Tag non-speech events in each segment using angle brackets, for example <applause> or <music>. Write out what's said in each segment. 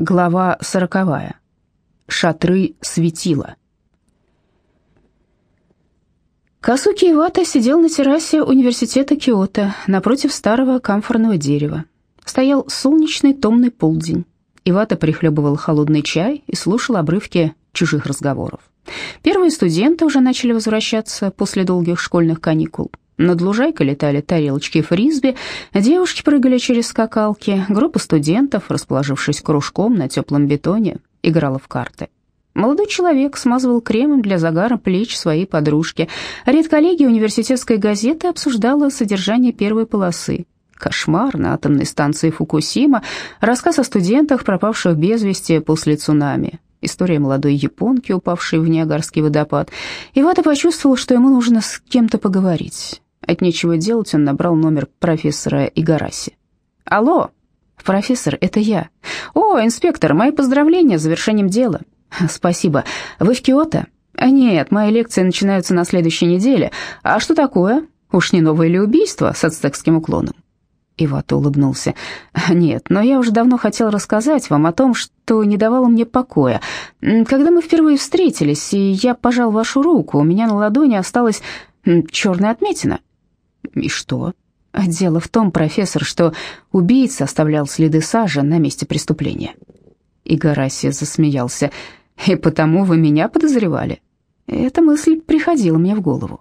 Глава сороковая. Шатры светила. Касуки Ивата сидел на террасе университета Киото напротив старого камфорного дерева. Стоял солнечный томный полдень. Ивата прихлебывал холодный чай и слушал обрывки чужих разговоров. Первые студенты уже начали возвращаться после долгих школьных каникул. Над лужайкой летали тарелочки фрисби, девушки прыгали через скакалки, группа студентов, расположившись кружком на теплом бетоне, играла в карты. Молодой человек смазывал кремом для загара плеч своей подружки. Редколлегия университетской газеты обсуждала содержание первой полосы. Кошмар на атомной станции Фукусима, рассказ о студентах, пропавших без вести после цунами, история молодой японки, упавшей в Ниагарский водопад. Ивата почувствовал, что ему нужно с кем-то поговорить. От нечего делать он набрал номер профессора Игараси. «Алло, профессор, это я. О, инспектор, мои поздравления с завершением дела. Спасибо. Вы в Киото? Нет, мои лекции начинаются на следующей неделе. А что такое? Уж не новое ли убийство с ацтекским уклоном?» Ивата улыбнулся. «Нет, но я уже давно хотел рассказать вам о том, что не давало мне покоя. Когда мы впервые встретились, и я пожал вашу руку, у меня на ладони осталась черная отметина. И что? Дело в том, профессор, что убийца оставлял следы сажи на месте преступления. Игарасия засмеялся. И потому вы меня подозревали? Эта мысль приходила мне в голову.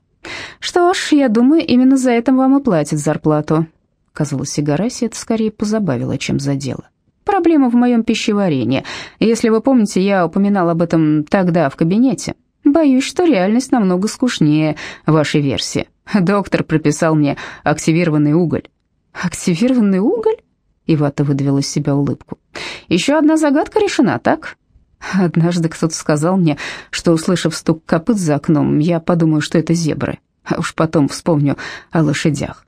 Что ж, я думаю, именно за это вам и платят зарплату. Казалось, Игараси это скорее позабавило, чем задело. Проблема в моем пищеварении. Если вы помните, я упоминал об этом тогда в кабинете. Боюсь, что реальность намного скучнее вашей версии. Доктор прописал мне активированный уголь». «Активированный уголь?» Ивата выдавила из себя улыбку. «Еще одна загадка решена, так?» Однажды кто-то сказал мне, что, услышав стук копыт за окном, я подумаю, что это зебры, а уж потом вспомню о лошадях.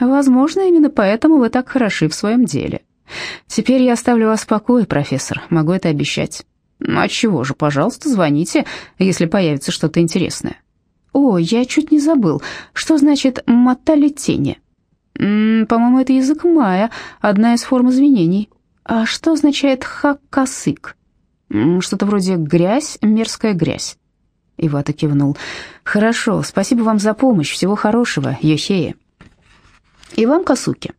Возможно, именно поэтому вы так хороши в своем деле. Теперь я оставлю вас в покое, профессор, могу это обещать. А чего же, пожалуйста, звоните, если появится что-то интересное. О, я чуть не забыл. Что значит мотали тени? По-моему, это язык майя, одна из форм извинений. А что означает хакасык? Что-то вроде грязь, мерзкая грязь. Ивата кивнул. Хорошо, спасибо вам за помощь. Всего хорошего, Йохея. И вам, Касуки.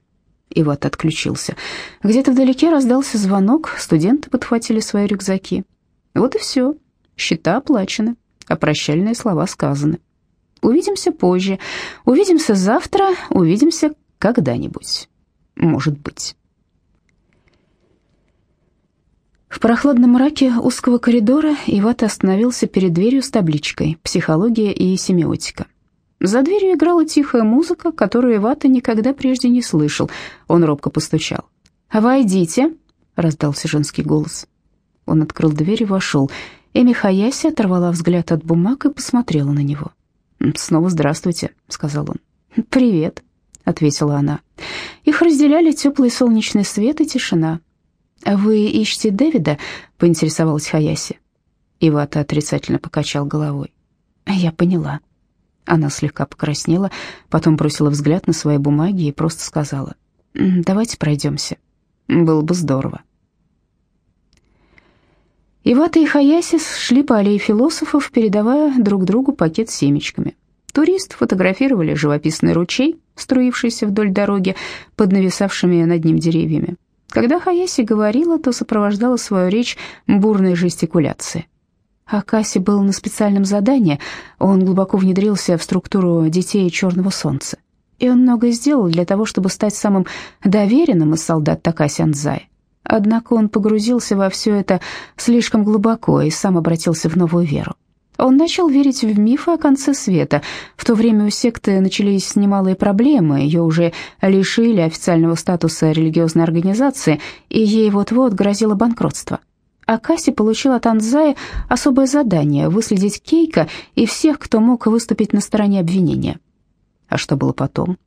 Иват отключился. Где-то вдалеке раздался звонок, студенты подхватили свои рюкзаки. Вот и все. Счета оплачены, а прощальные слова сказаны. Увидимся позже, увидимся завтра, увидимся когда-нибудь. Может быть. В прохладном мраке узкого коридора Ивата остановился перед дверью с табличкой «Психология и семиотика». За дверью играла тихая музыка, которую Ивата никогда прежде не слышал. Он робко постучал. «Войдите», — раздался женский голос. Он открыл дверь и вошел. Эми Хаяси оторвала взгляд от бумаг и посмотрела на него. «Снова здравствуйте», — сказал он. «Привет», — ответила она. Их разделяли теплый солнечный свет и тишина. «Вы ищете Дэвида?» — поинтересовалась Хаяси. Ивата отрицательно покачал головой. «Я поняла». Она слегка покраснела, потом бросила взгляд на свои бумаги и просто сказала, «Давайте пройдемся. Было бы здорово». Ивата и Хаяси шли по аллее философов, передавая друг другу пакет с семечками. Туристы фотографировали живописный ручей, струившийся вдоль дороги под нависавшими над ним деревьями. Когда Хаяси говорила, то сопровождала свою речь бурной жестикуляцией. Акаси был на специальном задании, он глубоко внедрился в структуру детей Черного Солнца. И он многое сделал для того, чтобы стать самым доверенным из солдат Такаси Анзай. Однако он погрузился во все это слишком глубоко и сам обратился в новую веру. Он начал верить в мифы о конце света. В то время у секты начались немалые проблемы, ее уже лишили официального статуса религиозной организации, и ей вот-вот грозило банкротство. Акаси получил от Анзая особое задание – выследить Кейка и всех, кто мог выступить на стороне обвинения. А что было потом?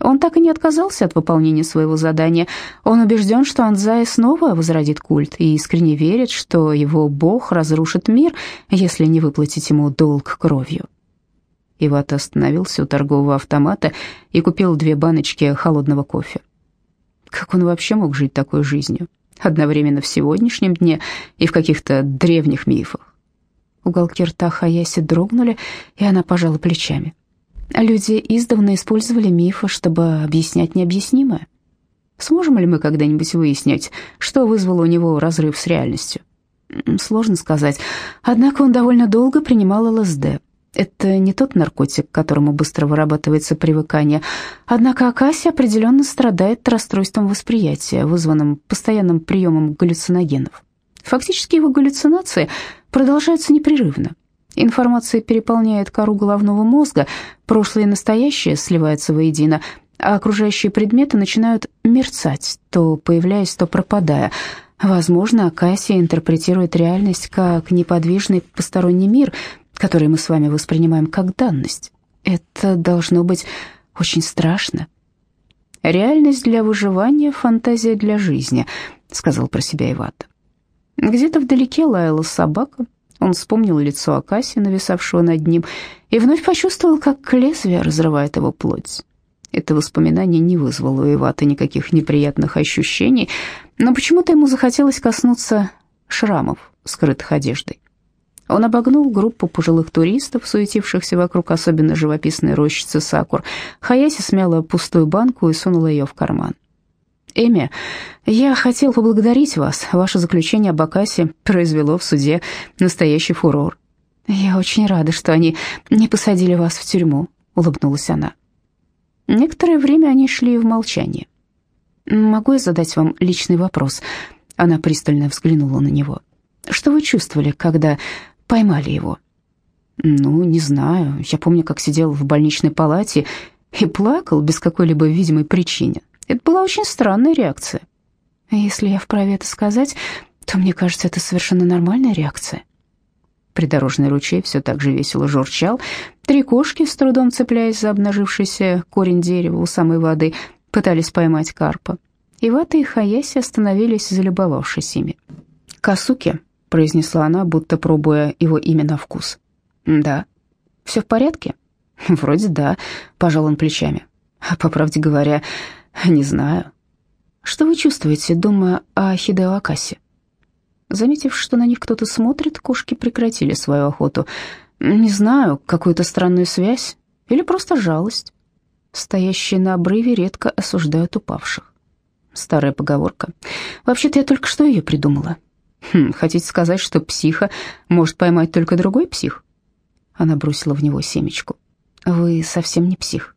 Он так и не отказался от выполнения своего задания. Он убежден, что Анзай снова возродит культ и искренне верит, что его бог разрушит мир, если не выплатить ему долг кровью. Ивата остановился у торгового автомата и купил две баночки холодного кофе. Как он вообще мог жить такой жизнью? одновременно в сегодняшнем дне и в каких-то древних мифах. Уголки рта Хаяси дрогнули, и она пожала плечами. Люди издавна использовали мифы, чтобы объяснять необъяснимое. Сможем ли мы когда-нибудь выяснить, что вызвало у него разрыв с реальностью? Сложно сказать. Однако он довольно долго принимал ЛСД. Это не тот наркотик, к которому быстро вырабатывается привыкание. Однако Акаси определенно страдает расстройством восприятия, вызванным постоянным приемом галлюциногенов. Фактически его галлюцинации продолжаются непрерывно. Информация переполняет кору головного мозга, прошлое и настоящее сливаются воедино, а окружающие предметы начинают мерцать, то появляясь, то пропадая. Возможно, Акасия интерпретирует реальность как неподвижный посторонний мир, который мы с вами воспринимаем как данность. Это должно быть очень страшно. «Реальность для выживания, фантазия для жизни», — сказал про себя Ивата. Где-то вдалеке лаяла собака. Он вспомнил лицо Акаси, нависавшего над ним, и вновь почувствовал, как лезвие разрывает его плоть. Это воспоминание не вызвало у Ивата никаких неприятных ощущений, но почему-то ему захотелось коснуться шрамов, скрытых одеждой. Он обогнул группу пожилых туристов, суетившихся вокруг особенно живописной рощицы сакур. Хаяси смяла пустую банку и сунула ее в карман. «Эми, я хотел поблагодарить вас. Ваше заключение об Акасе произвело в суде настоящий фурор». «Я очень рада, что они не посадили вас в тюрьму», — улыбнулась она. Некоторое время они шли в молчании. «Могу я задать вам личный вопрос?» Она пристально взглянула на него. «Что вы чувствовали, когда поймали его?» «Ну, не знаю. Я помню, как сидел в больничной палате и плакал без какой-либо видимой причины. Это была очень странная реакция. Если я вправе это сказать, то мне кажется, это совершенно нормальная реакция. Придорожный ручей все так же весело журчал. Три кошки, с трудом цепляясь за обнажившийся корень дерева у самой воды, пытались поймать карпа. Ивата и Хаяси остановились, залюбовавшись ими. «Касуки», — произнесла она, будто пробуя его имя на вкус. «Да». «Все в порядке?» «Вроде да», — пожал он плечами. «А по правде говоря, не знаю». «Что вы чувствуете, думая о Хидео Акасе?» Заметив, что на них кто-то смотрит, кошки прекратили свою охоту. Не знаю, какую-то странную связь или просто жалость. Стоящие на обрыве редко осуждают упавших. Старая поговорка. Вообще-то я только что ее придумала. Хм, хотите сказать, что психа может поймать только другой псих? Она бросила в него семечку. Вы совсем не псих.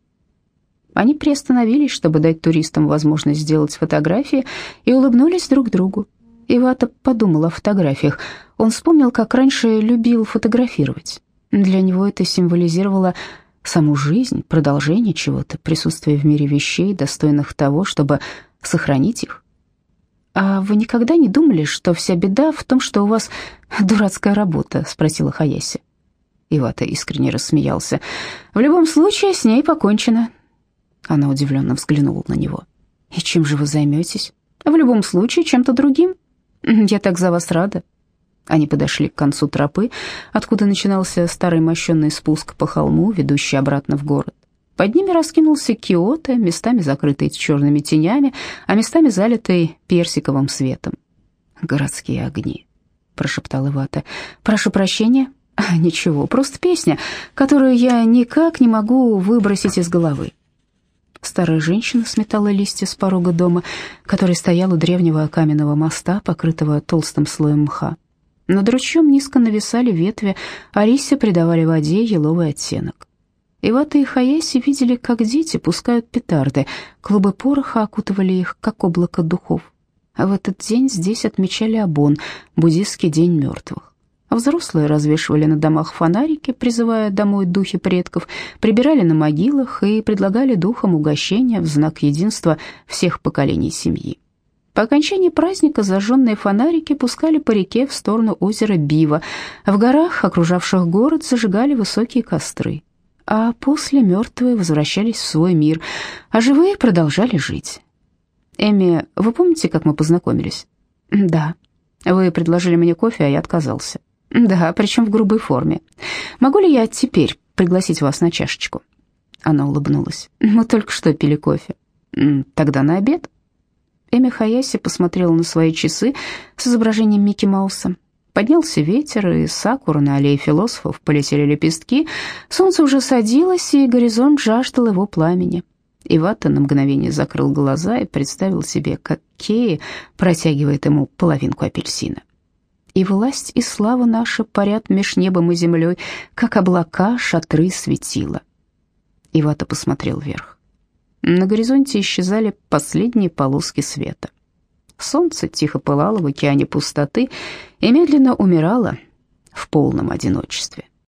Они приостановились, чтобы дать туристам возможность сделать фотографии, и улыбнулись друг другу. Ивата подумал о фотографиях. Он вспомнил, как раньше любил фотографировать. Для него это символизировало саму жизнь, продолжение чего-то, присутствие в мире вещей, достойных того, чтобы сохранить их. «А вы никогда не думали, что вся беда в том, что у вас дурацкая работа?» — спросила Хаяси. Ивата искренне рассмеялся. «В любом случае, с ней покончено». Она удивленно взглянула на него. «И чем же вы займетесь?» «В любом случае, чем-то другим. «Я так за вас рада». Они подошли к концу тропы, откуда начинался старый мощенный спуск по холму, ведущий обратно в город. Под ними раскинулся Киото, местами закрытый черными тенями, а местами залитый персиковым светом. «Городские огни», — прошептал Ивата. «Прошу прощения». «Ничего, просто песня, которую я никак не могу выбросить из головы». Старая женщина сметала листья с порога дома, который стоял у древнего каменного моста, покрытого толстым слоем мха. Над ручьем низко нависали ветви, а листья придавали воде еловый оттенок. Ивата и Хаяси видели, как дети пускают петарды, клубы пороха окутывали их, как облако духов. А в этот день здесь отмечали Абон, буддийский день мертвых. А взрослые развешивали на домах фонарики, призывая домой духи предков, прибирали на могилах и предлагали духам угощения в знак единства всех поколений семьи. По окончании праздника зажженные фонарики пускали по реке в сторону озера Бива. В горах, окружавших город, зажигали высокие костры. А после мертвые возвращались в свой мир, а живые продолжали жить. «Эми, вы помните, как мы познакомились?» <clears throat> «Да. Вы предложили мне кофе, а я отказался. «Да, причем в грубой форме. Могу ли я теперь пригласить вас на чашечку?» Она улыбнулась. «Мы только что пили кофе». «Тогда на обед?» Эми Хаяси посмотрела на свои часы с изображением Микки Мауса. Поднялся ветер, и сакуры на аллее философов полетели лепестки. Солнце уже садилось, и горизонт жаждал его пламени. Ивата на мгновение закрыл глаза и представил себе, как Кеи протягивает ему половинку апельсина. «И власть, и слава наша парят меж небом и землей, как облака, шатры, светила». Ивата посмотрел вверх. На горизонте исчезали последние полоски света. Солнце тихо пылало в океане пустоты и медленно умирало в полном одиночестве.